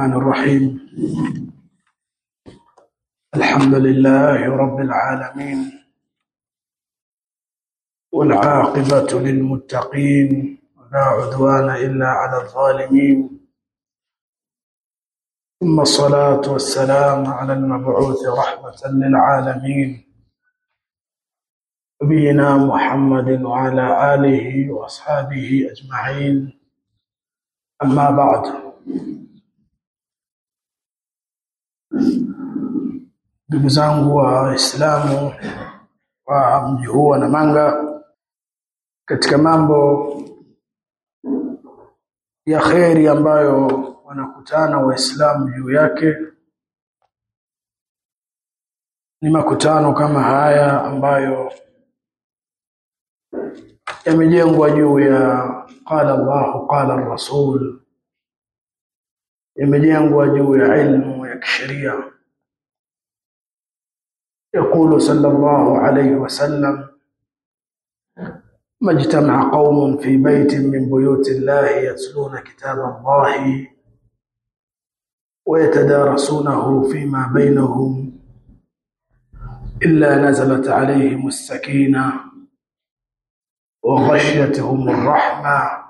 الرحمن الرحيم. الحمد لله رب العالمين. والعاقبة للمتقين. ولا عدوان إلا على الظالمين. ثم الصلاة والسلام على المبعوث رحمة للعالمين. نبينا محمد وعلى آله وأصحابه أجمعين. أما بعد. Ndugu zangu wa Waislamu wa mji huu wa Namanga, katika mambo ya kheri ambayo wanakutana Waislamu juu yake ni makutano kama haya ambayo yamejengwa juu ya qala Allahu qala Rasul, yamejengwa juu ya ilmu ya kisheria. يقول صلى الله عليه وسلم ما اجتمع قوم في بيت من بيوت الله يتلون كتاب الله ويتدارسونه فيما بينهم إلا نزلت عليهم السكينة وغشيتهم الرحمة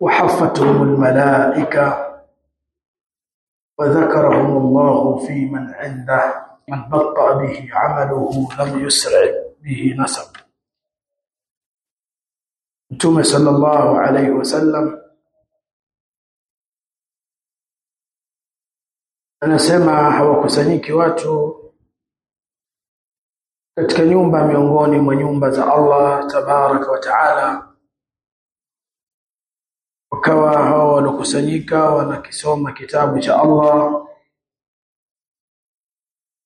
وحفتهم الملائكة وذكرهم الله في من عنده من بطأ به عمله لم يسرع به نسب Mtume sallallahu alaihi wasallam anasema hawakusanyiki watu katika nyumba miongoni mwa nyumba za Allah tabaraka wa taala wakawa hao walokusanyika wanakisoma kitabu cha Allah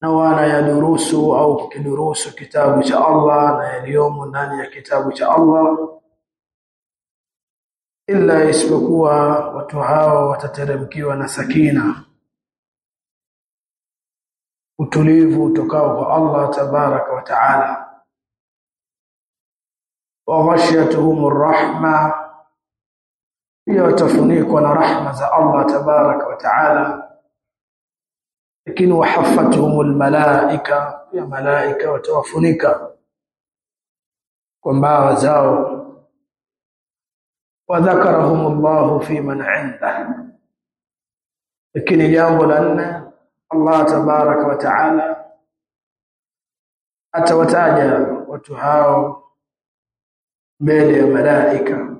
na wanayadurusu au kukidurusu kitabu cha Allah na yaliyomo ndani ya kitabu cha Allah. Illa isipokuwa watu hao watateremkiwa na sakina. Utulivu utokao kwa Allah tabaraka wa taala. Wa rahma pia watafunikwa na rahma za Allah tabaraka wa taala lakini wahaffatuhum almalaika pia malaika watawafunika kwa mbawa zao wadhakarahum Allah fi man inda lakini jambo la nne Allah tabaraka wa taala atawataja watu hao mbele ya malaika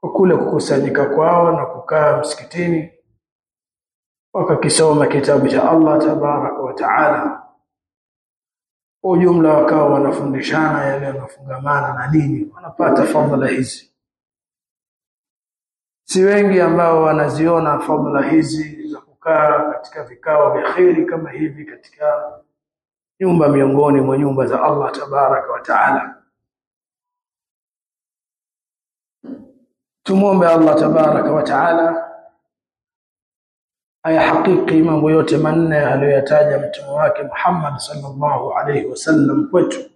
kwa kule kukusanyika kwao na kukaa msikitini wakakisoma kitabu cha Allah tabaraka wa taala. Kwa ujumla wakawa wanafundishana yale yanayofungamana na nini wanapata fadhila hizi. Si wengi ambao wanaziona fadhila hizi za kukaa katika vikao vya kheri kama hivi katika nyumba miongoni mwa nyumba za Allah tabaraka wa taala tumwombe Allah tabaraka wa taala ayahakiki mambo yote manne aliyoyataja mtume wake Muhammad sallallahu alaihi wasallam kwetu.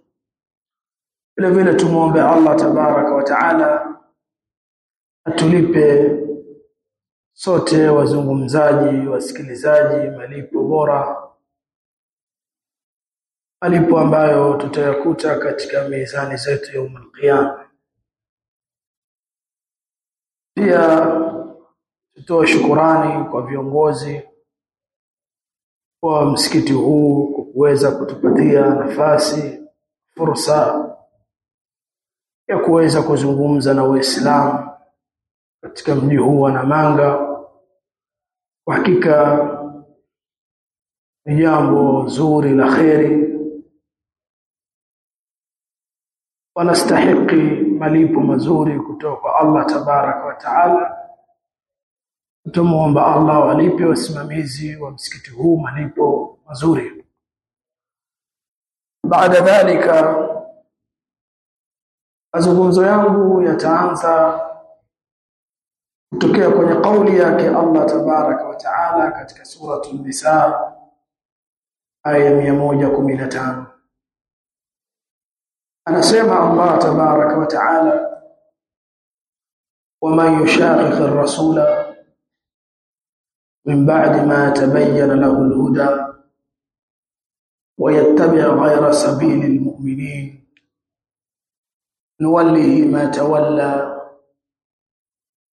Vile vile tumwombe Allah tabaraka wa taala atulipe sote wazungumzaji wasikilizaji malipo bora malipo ambayo tutayakuta katika mizani zetu ya qiyama pia tutoe shukurani kwa viongozi wa msikiti huu kwa kuweza kutupatia nafasi fursa ya kuweza kuzungumza na Waislamu katika mji huu wa Namanga. Kwa hakika ni jambo zuri la kheri. Wanastahiki malipo mazuri kutoka kwa Allah tabaraka wa taala. Tumuomba Allah walipe wasimamizi wa msikiti huu malipo mazuri. Baada dhalika mazungumzo yangu yataanza kutokea kwenye kauli yake Allah tabaraka wa taala katika sura an-nisa aya 115 anasema Allah tabaraka wa taala ومن يشاقق الرسول من بعد ما تبين له الهدى ويتبع غير سبيل المؤمنين نوله ما تولى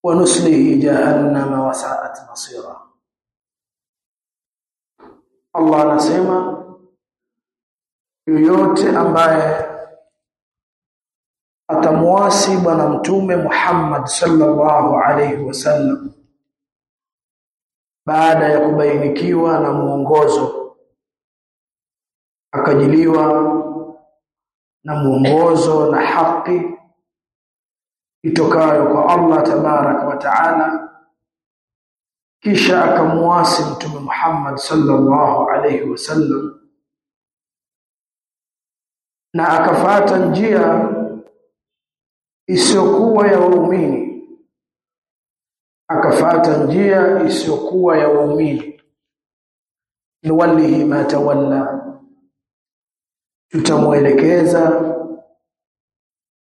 ونسله جهنم وساءت مصيرا Allah anasema yoyote ambaye atamuasi bwana mtume Muhammad sallallahu alaihi wasallam. Baada ya kubainikiwa na muongozo akajiliwa na muongozo na haki itokayo kwa Allah tabarak wa taala kisha akamuasi mtume Muhammad sallallahu alaihi wasallam. Na akafata njia isiyokuwa ya waumini. Akafata njia isiyokuwa ya waumini. Nuwallihi ma tawalla. Tutamuelekeza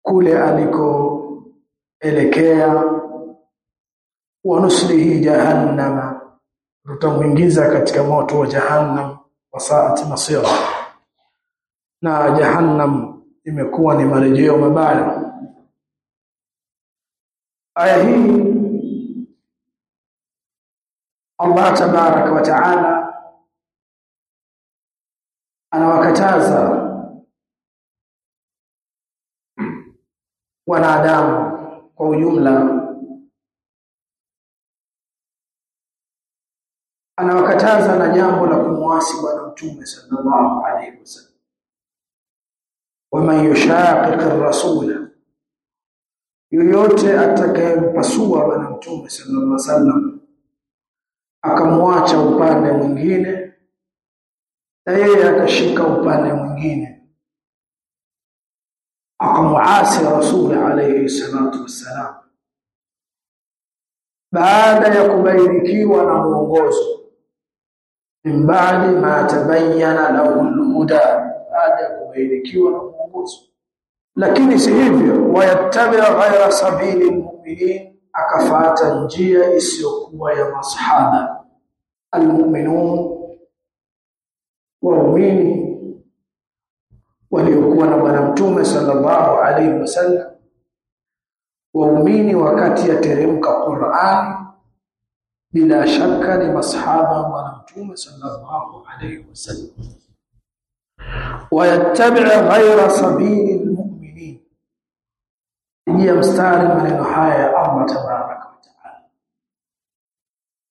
kule alikoelekea. Wa nuslihi jahannama. Tutamwingiza katika moto wa jahannam. Wa saat masira. Na jahannam imekuwa ni marejeo mabaya aya hii Allah tabaraka wa taala anawakataza wanadamu kwa ujumla. Anawakataza na jambo la kumwasi bwana mtume sallallahu alaihi wasallam. Waman yushaqiq ar-rasula yoyote atakayempasua bwana mtume sallallahu alaihi wasallam akamwacha upande mwingine na yeye akashika upande mwingine akamuasi Rasuli alayhi salatu wassalam. Baada ya kubainikiwa na mwongozo min baadi ma tabayyana lahu al-huda baada ya kubainikiwa na mwongozo lakini si hivyo wayatabia ghaira sabili almu'minin akafata njia isiyokuwa ya masahaba almu'minun waumini waliokuwa na bwana mtume sallallahu alaihi wasallam waumini wakati yateremka Qur'an bila shaka ni masahaba bwana mtume sallallahu alaihi wasallam. Wayatabia ghayra sabili ya mstari maneno haya ya Allah tabaraka wa taala.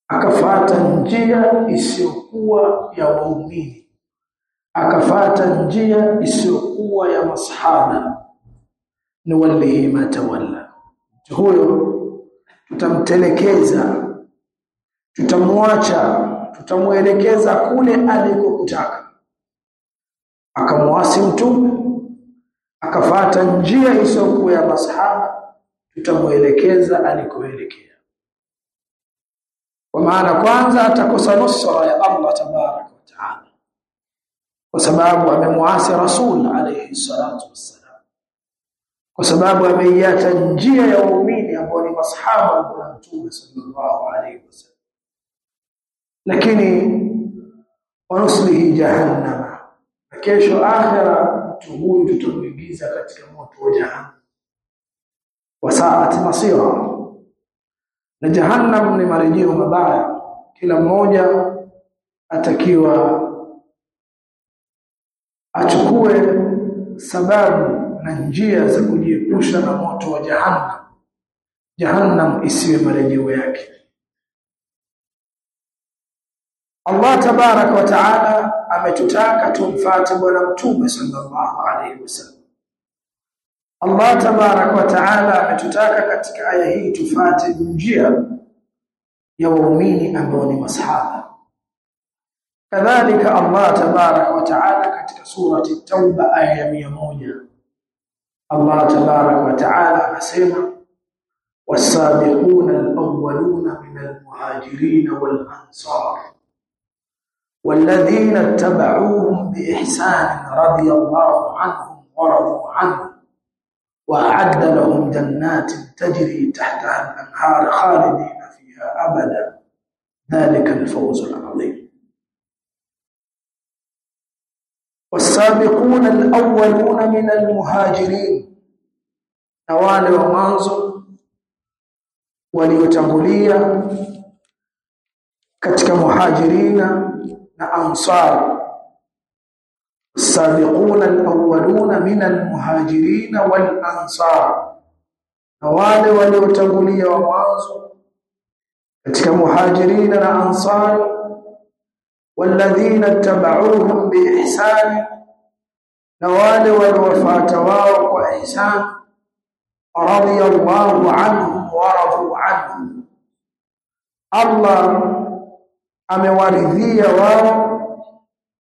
Akafata njia isiyokuwa ya waumini. Akafata njia isiyokuwa ya masahaba. Ni walihi matawalla, huyo tutamtelekeza tutamwacha tutamuelekeza kule alikokutaka. Akamwasi mtume akafata njia isiyokuwa ya masahaba tutamuelekeza alikoelekea. Kwa maana kwanza atakosa nusra ya Allah tabarak wa taala kwa sababu amemwasi rasul alayhi salatu wassalam kwa sababu ameiacha njia ya waumini ambao ni masahaba wa mtume sallallahu alayhi wasallam. Lakini wanuslihi jahannama na kesho akhira mtu huyu tutamuingiza katika moto wa jahannam. Wasaat masira na jahannam ni marejeo mabaya. Kila mmoja atakiwa achukue sababu na njia za kujiepusha na moto wa jahannam. Jahannam isiwe marejeo yake. Allah tabarak wa taala ametutaka tumfuate bwana mtume sallallahu alaihi wasallam Allah tabarak wa taala ametutaka katika aya hii tufate njia ya waumini ambao ni masahaba kadhalika Allah tabarak wa taala katika surati tauba aya ya 100 Allah tabarak wa taala anasema والسابقون الأولون من المهاجرين والأنصار والذين اتبعوهم بإحسان رضي الله عنهم ورضوا عنه وأعد لهم جنات تجري تحتها الأنهار خالدين فيها أبدا. ذلك الفوز العظيم. والسابقون الأولون من المهاجرين. نوال ومانزو waliotangulia katika muhajirina na ansar السابقون الأولون من المهاجرين والأنصار. نوال ولو تقولي ومعنزو أتك مهاجرين الأنصار والذين اتبعوهم بإحسان. نوال والوفاتوا وإحسان. رضي الله عنهم ورضوا عنهم. الله أمواردية ورضوا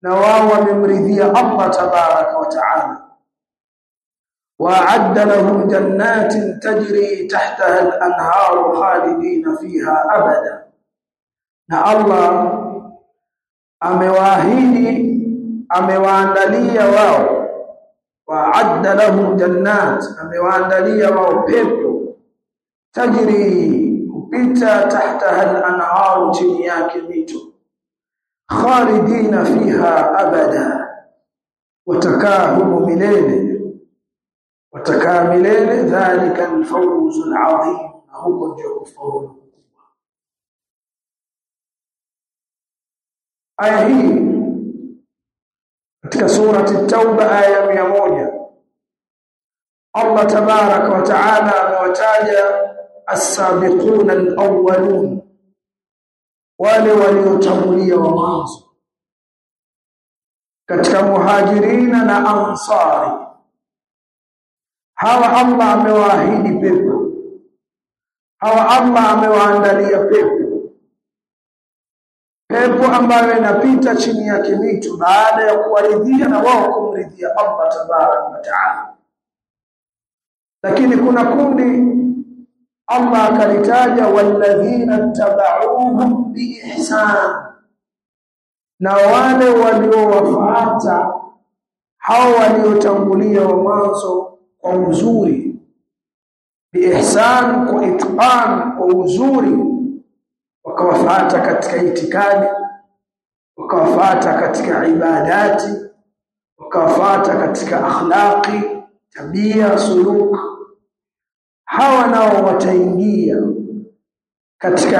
na wao wamemridhia Allah tabaraka wa taala وأعد جنات تجري تحتها الأنهار خالدين فيها أبدا na Allah amewaahidi amewaandalia wao wa'adda lahum jannat amewaandalia wao pepo tajri kupita tahtaha al-anhar chini yake mito khalidina fiha abada watakaa humo milele watakaa milele dhalika alfawz alazim na huko ndio kufaulu kubwa aya hii katika surati tauba aya ya moja Allah tabaraka wa taala amewataja as-sabiquna al-awwalun wale waliotangulia wa mwanzo. Katika muhajirina na ansari hawa Allah amewaahidi pepo. Hawa Allah amewaandalia pepo. Pepo ambayo inapita chini yake kimitu baada ya kuwaridhia na wao kumridhia Allah tabaraka wa taala. Lakini kuna kundi Allah akalitaja walladhina tabauhum biihsan. Na wale waliowafuata hao waliotangulia wa mwanzo kwa uzuri. Biihsan kwa itqan kwa uzuri. Wakawafuata katika itikadi wakawafuata katika ibadati wakawafuata katika akhlaqi tabia suluk hawa nao wataingia katika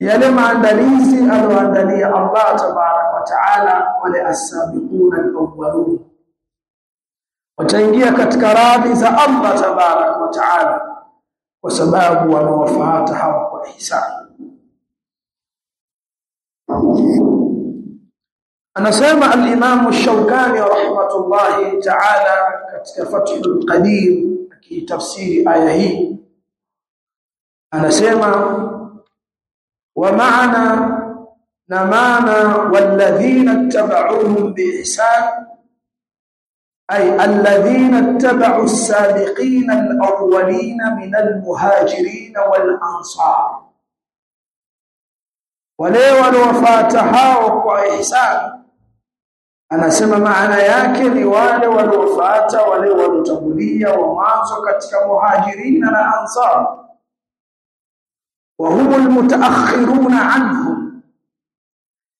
yale maandalizi aliyoandalia Allah tabarak wa taala wale as-sabiquna wataingia katika radhi za Allah tabarak wa taala kwa sababu wanawafuata hawa kwa ihsani. Anasema al-Imam ash-Shawkani rahmatullahi ta'ala katika Fathul Qadir akitafsiri aya hii anasema wa maana na maana walladhina ittaba'uhum biihsan أي الذين اتبعوا السابقين الأولين من المهاجرين والأنصار hao kwa ihsan anasema maana yake ni wale waliofuata wale waliotangulia wa mwanzo katika muhajirina na ansar. Wa humul mutaakhiruna anhum.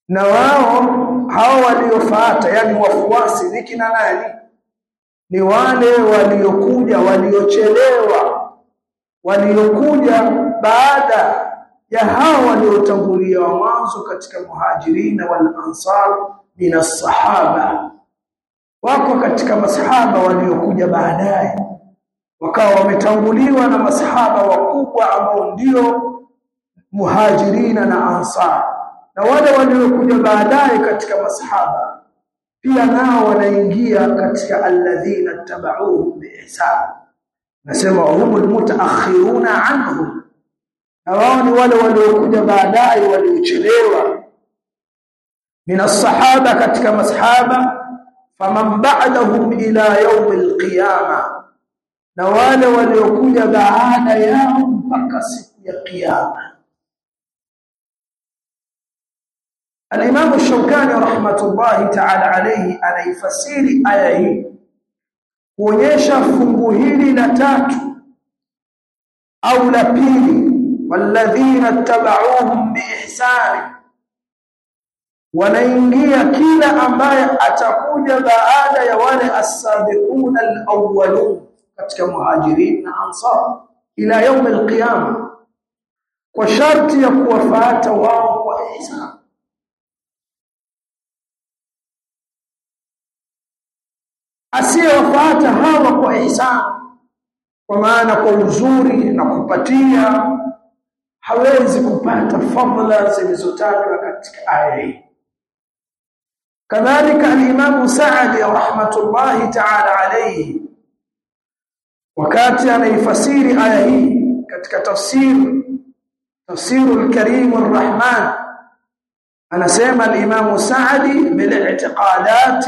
Na wao hao waliofuata yani wafuasi ni kina nani? Ni wale waliokuja waliochelewa waliokuja baada ya hao waliotangulia wa mwanzo katika muhajirina wal ansar min as-sahaba wako katika masahaba waliokuja baadaye. Wakawa wametanguliwa na masahaba wakubwa ambao ndio muhajirina na ansar. Na wale waliokuja baadaye katika masahaba pia nao wanaingia katika alladhina tabauhu biihsan. Nasema humul mutaakhiruna anhum. Na wao ni wale waliokuja baadaye waliochelewa min as-sahaba katika masahaba faman ba'dahum ila yawm al-qiyama na wale waliokuja baada yao mpaka siku ya kiyama. Al-Imam Shawkani rahmatullahi ta'ala alayhi anaifasiri aya hii kuonyesha fungu hili la tatu au la pili walladhina tabauhum biihsani wanaingia kila ambaye atakuja baada ya wale as-sabiqun al-awwalun katika muhajirin na ansar ila يوم القيامه kwa sharti ya kuwafuata wao kwa ihsan asiyewafuata hawa kwa ihsan kwa maana kwa uzuri na kupatia hawezi kupata fadhila zilizotajwa katika aya hii كذلك الإمام سعد رحمة الله تعالى عليه. وكاتي أنا يفسر الايه هي ketika تفسير الكريم الرحمن. أنا اسمع الإمام سعد بالاعتقادات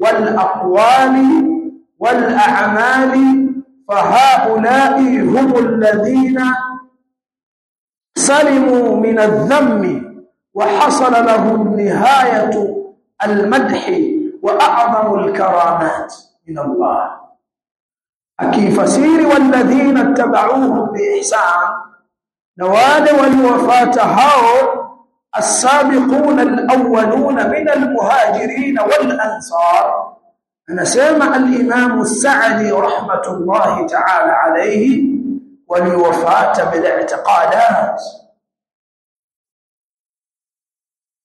والأقوال والأعمال فهؤلاء هم الذين سلموا من الذم وحصل لهم نهايه المدح وأعظم الكرامات من الله. أكيف سير والذين اتبعوهم بإحسان. نوال والوفاة هاو. السابقون الأولون من المهاجرين والأنصار. أنا سمع الإمام السعدي رحمة الله تعالى عليه والوفاة بالاعتقادات.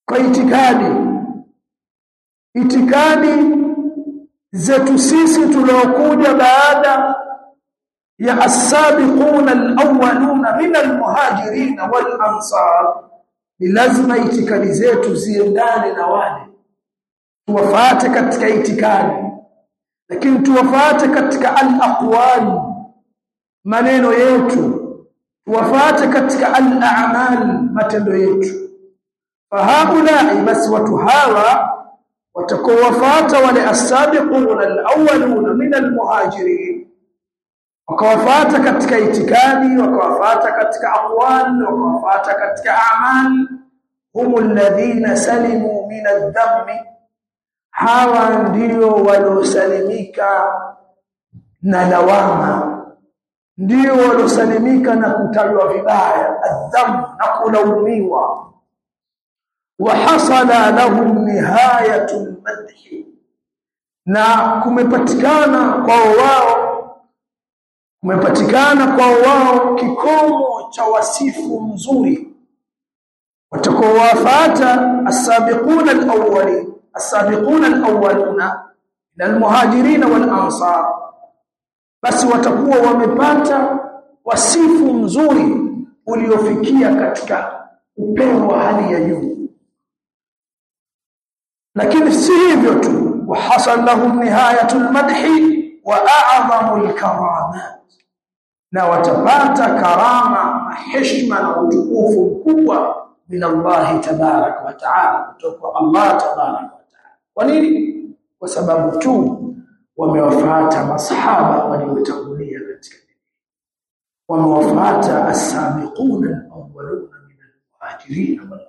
كاعتقادي itikadi zetu sisi tuliokuja baada ya as-sabiquna min al-muhajirin wal-ansar ni lazima itikadi zetu ziendane na wale. Tuwafate katika itikadi lakini tuwafate katika al-aqwal maneno yetu. Tuwafate katika alaamal matendo yetu. Fahaula basi watu hawa watakaowafuata wale as-sabiquna al-awwaluna min al-muhajirin. Wakawafuata katika itikadi wakawafuata katika aqwal wakawafuata katika a'mal. Hum alladhina salimu min ad-dhammi hawa ndio waliosalimika na lawama. Ndio waliosalimika na kutajwa vibaya. Adham na kulaumiwa wahasala lahum nihayatu madhi, na kumepatikana kwao wao kumepatikana kwa wao kikomo cha wasifu mzuri. Watakowafuata as-sabiquna al-awwalin as-sabiquna al-awwaluna min al-muhajirin wal-ansar, basi watakuwa wamepata wasifu mzuri uliofikia katika upeo wa hali ya juu lakini si hivyo tu. Wahasal lahum nihayatul madhi wa a'zamul karamat na watapata karama na heshima na utukufu mkubwa min Allah tabarak wa taala kutoka Allah tabarak wa taala. Kwa nini? Kwa sababu tu wamewafuata masahaba waliotangulia katika wamewafuata as-sabiquna al-awwaluna min al-muhajirin. wal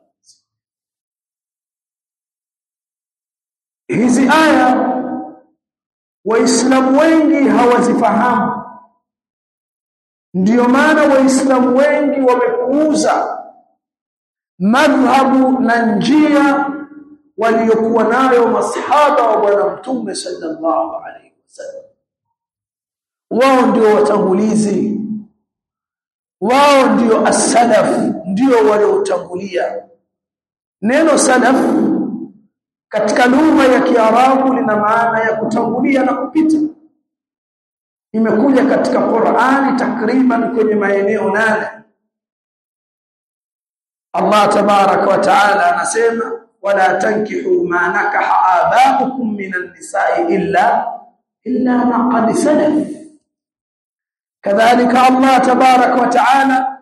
hizi aya waislamu wengi hawazifahamu. Ndiyo maana waislamu wengi wamepuuza madhhabu na njia waliokuwa nayo masahaba wa bwana mtume sallallahu alaihi wasallam. Wao ndio watangulizi. Wao ndio as-salaf ndio waliotangulia. Neno salaf katika lugha ya Kiarabu lina maana ya kutangulia na kupita. Imekuja katika Qur'ani takriban kwenye maeneo nane. Allah tabaraka wa taala anasema wala tankihu ma nakaha aba'ukum minan nisa'i illa illa ma qad salaf. Kadhalika Allah tabarak wa taala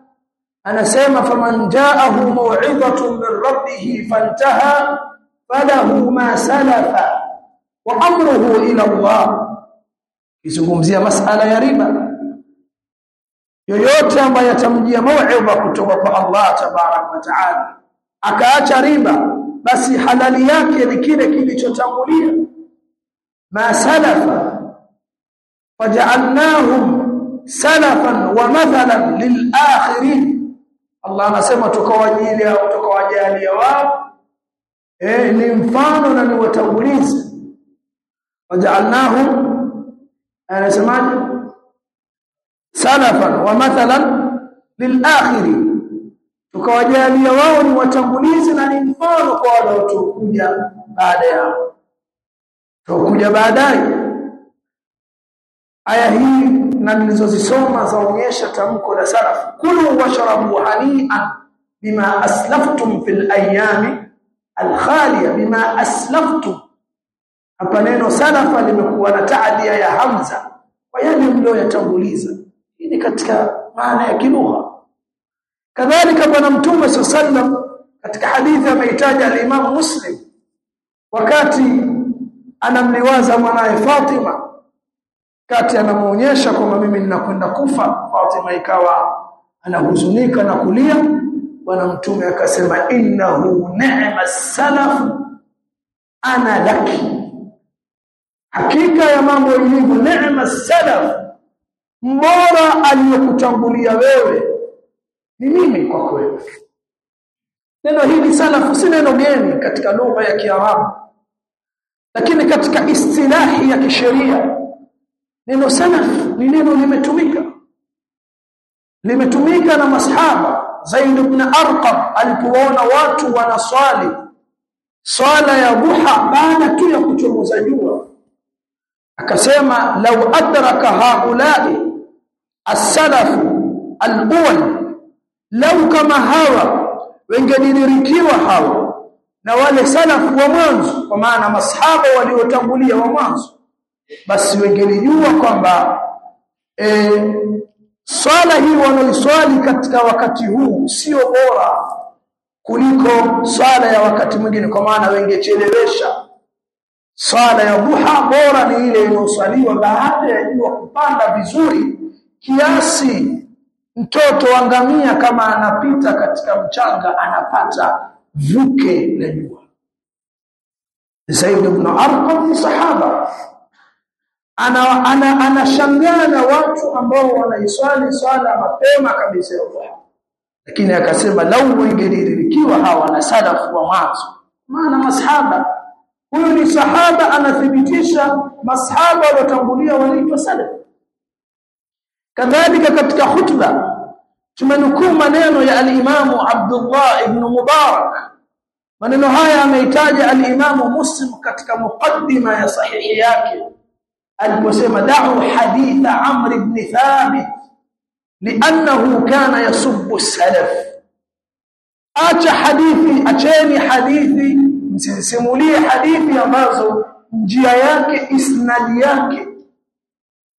anasema faman ja'ahu maw'izatun min rabbih fantaha falahu ma salafa wa amruhu ila Allah. Kizungumzia masala ya riba. Yoyote ambaye atamjia mauidha kutoka kwa Allah tabarak wa taala akaacha riba basi halali yake ni kile kilichotangulia. Ma salafa faj'alnahum salafan wa mathalan lilakhirin Allah anasema tukawajilia tukawajalia wao eh ni mfano na ni watangulizi waja'alnahum anasemaje? Salafan wa mathalan lilakhiri. Tukawajalia wao ni watangulizi na ni mfano kwa wale watakuja baada yao. Tokuja baadaye. Aya hii na nilizozisoma zaonyesha tamko la salaf. Kulu washrabu hani'an bima aslaftum fil ayami alkhaliya bima aslaftu hapa neno salafa limekuwa na taadia ya hamza. Kwa yale mlioyatanguliza hii ni katika maana ya kilugha. Kadhalika bwana mtume sallam katika hadithi ameitaja al-Imam Muslim wakati anamliwaza mwanae Fatima kati anamuonyesha kwamba mimi ninakwenda kufa Fatima ikawa anahuzunika na kulia bwana mtume akasema innahu ni'ma salaf ana laki. Hakika ya mambo ilivyo ni'ma salaf mbora aliyokutangulia wewe ni mimi kwa kweli neno hili salafu si neno geni katika lugha ya Kiarabu lakini katika istilahi ya kisheria neno salaf ni neno limetumika. Limetumika na masahaba Zaid ibn Arqam alipoona watu wanaswali swala ya duha baada tu ya kuchomoza jua. Akasema lau adraka haulai as-salafu al-awwal lau kama hawa wengediririkiwa hawa na wale salafu wa mwanzo kwa maana masahaba waliotangulia wa mwanzo basi wengelijua kwamba e, swala hii wanaoiswali katika wakati huu sio bora kuliko swala ya wakati mwingine kwa maana wengechelewesha. Swala ya duha bora ni ile inayoswaliwa baada ya jua kupanda vizuri kiasi mtoto wa ngamia kama anapita katika mchanga anapata vuke la jua. Zaid ibn Arqam ni sahaba ana ana anashangaa na watu ambao wanaiswali swala mapema kabisa ya lakini akasema lau wengelirikiwa hawa na salafu wa mwanzo. Maana masahaba huyu ni sahaba anathibitisha masahaba waliotangulia waliitwa salaf kadhalika katika khutba tumenukuu maneno ya alimamu Abdullah ibn Mubarak. Maneno haya ameitaja alimamu Muslim katika muqaddima ya sahihi yake aliposema da'u haditha Amr ibn Thabit li'annahu kana yasubbu salaf. Acha hadithi acheni hadithi msisimulie hadithi ambazo njia yake isnadi yake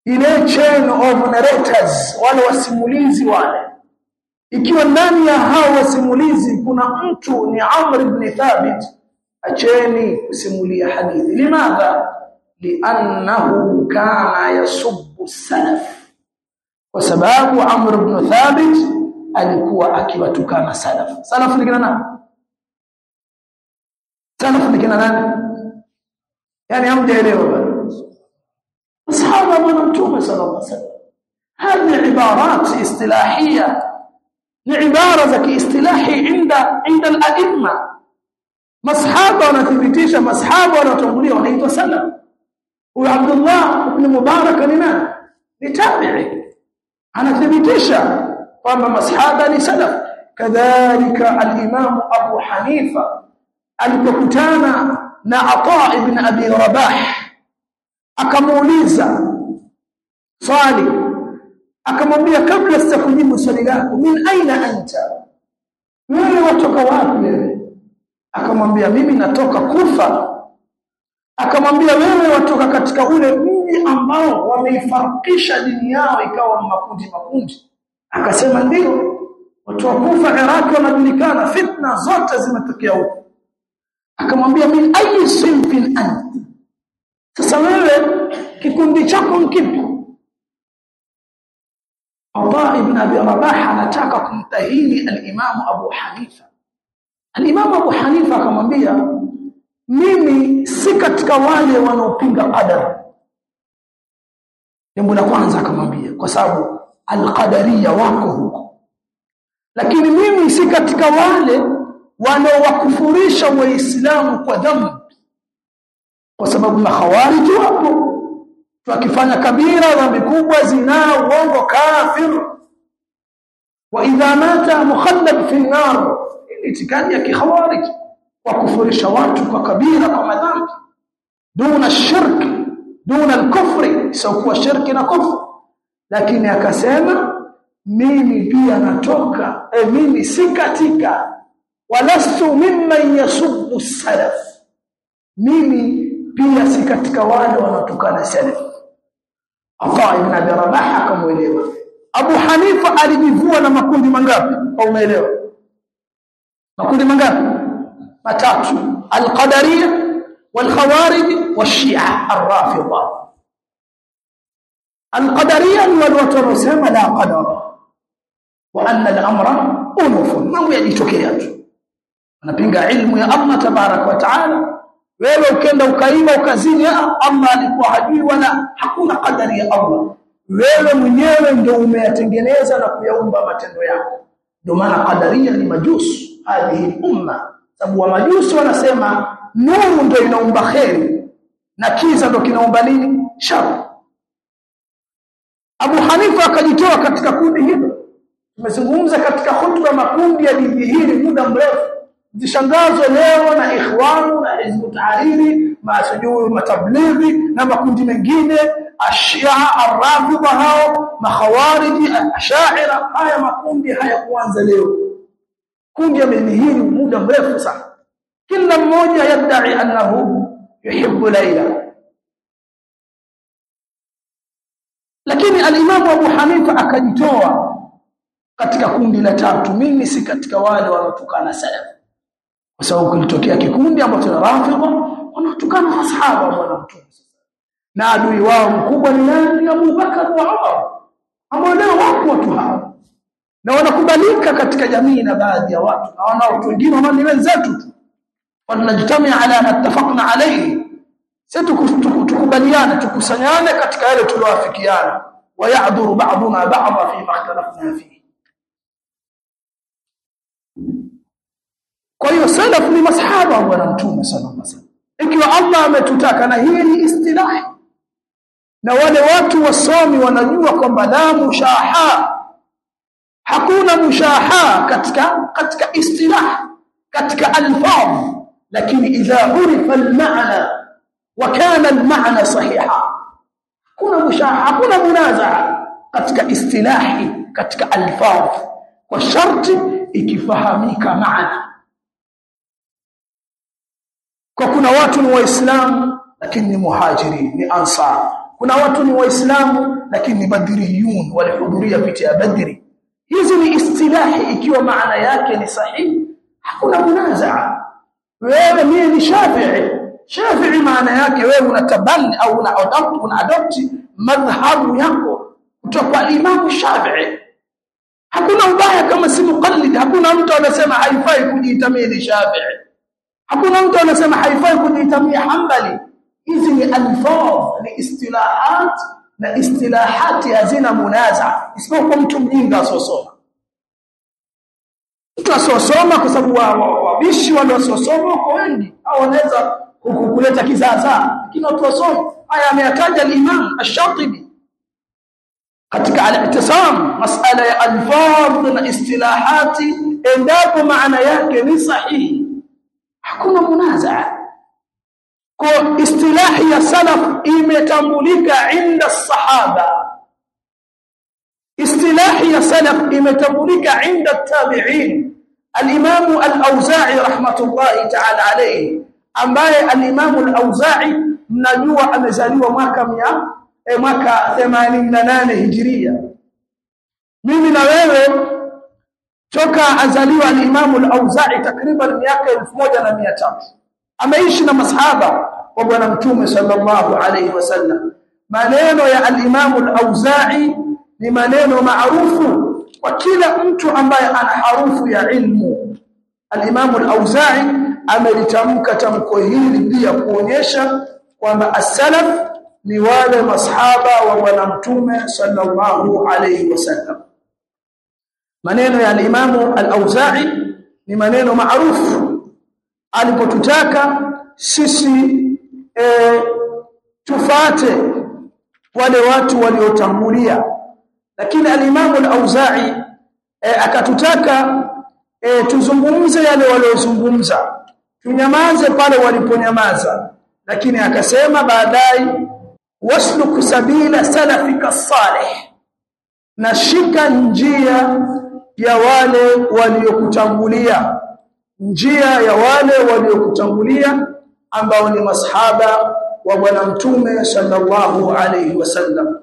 ile chain of narrators wale wasimulizi wale. Ikiwa ndani ya hao wasimulizi kuna mtu ni Amr ibn Thabit acheni kusimulia hadithi. Limadha لأنه كان يسب السلف kwa sababu Amr ibn Thabit alikuwa akiwatukana salaf salaf ni kina nani salaf ni kina nani yani hamjaelewa ashaba wa mtume sallallahu alaihi wasallam hadi ibarat istilahiyya ni ibara za kiistilahi inda inda al-a'imma masahaba wanathibitisha masahaba wanaotangulia wanaitwa salaf huyo Abdullah ibn Mubarak ni nani? Ni tabi'i. Anathibitisha kwamba masahaba ni salaf. Kadhalika al-Imam Abu Hanifa alipokutana na Ata ibn Abi Rabah akamuuliza swali akamwambia kabla sitakujibu swali lako min aina anta wewe watoka wapi wewe akamwambia mimi natoka kufa akamwambia wewe watoka katika ule mji ambao wameifarikisha dini yao ikawa makundi makundi. Akasema ndio watu wa Kufa Iraq wanajulikana fitna zote zimetokea huko. Akamwambia min ayi sinfin anta sasa wewe kikundi chako kipi? Allah ibn Abi Rabah anataka kumtahini al-Imam Abu Hanifa. al-Imam Abu Hanifa akamwambia mimi si katika wale wanaopinga qadar. Jambo la kwanza akamwambia kwa sababu alqadariya wako huko. Lakini mimi si katika wale wanaowakufurisha waislamu kwa dhambi. Kwa sababu makhawariji wapo. Wakifanya kabira dhambi kubwa zinaa uongo kafir. Wa idha mata mukhallad fi an-nar itikadi ya kikhawarij wakufurisha watu kwa kabira kwa madhambi. Duna shirki duna al-kufri. Sio shirki na kufri. Lakini akasema mimi pia natoka eh, mimi si katika. Walastu mimman yasubbu salaf. Mimi pia si katika wale wanatukana salaf. Afa ibn Abi Rabah Abu Hanifa alijivua na makundi mangapi? Au umeelewa? Makundi mangapi matatu al-qadariyya wal-khawarij wash-shi'a ar-rafidha al-qadariyya ni wale watu wanaosema la qadara wa anna al-amra unuf mambo yajitokea tu anapinga ilmu ya Allah tabarak wa taala wewe ukenda ukaiba ukazini Allah alikuwa hajui wala hakuna kadari ya Allah wewe mwenyewe ndio umeyatengeneza na kuyaumba matendo yako ndio maana kadaria ni majusi hadhihi umma sababu wa majusi wanasema nuru ndio inaumba kheri na kiza ndio kinaumba nini? Shari. Abu Hanifa akajitoa katika kundi hilo. Tumezungumza katika hutuba makundi ya dini hili muda mrefu. Zishangazwe leo na ikhwanu na hizbu tahariri masujuu matablighi na makundi mengine ashia arabu hao makhawariji ashaira haya makundi haya kuanza leo kundi amedhihiri muda mrefu sana. Kila mmoja yadai annahu yuhibbu laila. Lakini alimamu Abu Hanifa akajitoa katika kundi la tatu. Mimi si katika wale wanaotukana salaf. Kwa sababu kulitokea kikundi ambacho na rafidha wanaotukana masahaba wa bwana mtume na adui wao mkubwa ni nani Abu Bakar wa Umar ambao leo wako watu hao na wanakubalika katika jamii na baadhi ya watu. Na wanao wengine ni wenzetu tu. Wanajitamia ala mattafaqna alayhi. Sisi tukubaliane tukusanyane katika yale tulioafikiana. Wayadhuru ba'duna ba'dha fi makhtalafna fihi. Kwa hiyo salaf ni masahaba wa bwana mtume sallallahu alaihi wasallam. Ikiwa Allah ametutaka na hii ni istilahi. Na wale watu wasomi wanajua kwamba la mushaha hakuna mushaha katika katika istilah katika alfaz. Lakini idha urifa almaana wa kana almaana sahiha. Hakuna mushaha hakuna munazaa katika istilahi katika alfaz. Kwa sharti ikifahamika maana. Kwa kuna watu ni waislamu lakini ni muhajiri ni ansar. Kuna watu ni waislamu lakini ni badriyun walihudhuria vita ya badri hizi ni istilahi ikiwa maana yake ni sahihi. Hakuna munazaa. Wewe mimi ni shafi'i. Shafi'i maana yake wewe unatabani au una adopt una adopt madhhabu yako kutoka imamu shafi'i. Hakuna ubaya kama si muqallid. Hakuna mtu anasema haifai kujitamia shafi'i. Hakuna mtu anasema haifai kujitamia Hanbali. Hizi ni alfaz ni istilahat na istilahati hazina munaza isipokuwa mtu mjinga asosoma. Mtu asosoma kwa sababu wabishi wale wasiosoma wako wengi. Au wanaweza kuleta kizaazaa lakini watu wasoma haya ameyataja al-Imam ash-Shatibi katika al-i'tisam masala ya alfaz na istilahati endapo maana yake ni sahihi hakuna munazaa kwa istilahi ya salaf imetambulika inda sahaba. Istilahi ya salaf imetambulika inda tabi'in. Al-imam al-auza'i rahmatullahi ta'ala alayhi ambaye al-imam al-auza'i mnajua amezaliwa mwaka mia e, mwaka 88 hijiria. Mimi na wewe toka azaliwa al-Imam al-Auza'i takriban miaka 1300 ameishi na masahaba wa bwana mtume sallallahu alayhi wasallam maneno ya al-Imam al-Auza'i ni maneno maarufu kwa kila mtu ambaye ana harufu ya ilmu. al-Imam al-Auza'i amelitamka tamko hili pia kuonyesha kwamba as-salaf ni wale masahaba wa bwana mtume sallallahu alayhi wasallam maneno ya al-Imam al-Auza'i ni maneno maarufu alipotutaka sisi e, tufate wale watu waliotangulia. Lakini alimamu al-Auza'i e, akatutaka e, tuzungumze yale waliozungumza tunyamaze pale waliponyamaza. Lakini akasema baadaye wasluk sabila salafika salih nashika njia ya wale waliokutangulia njia ya wale waliokutangulia ambao ni masahaba wa bwana mtume sallallahu alayhi wasallam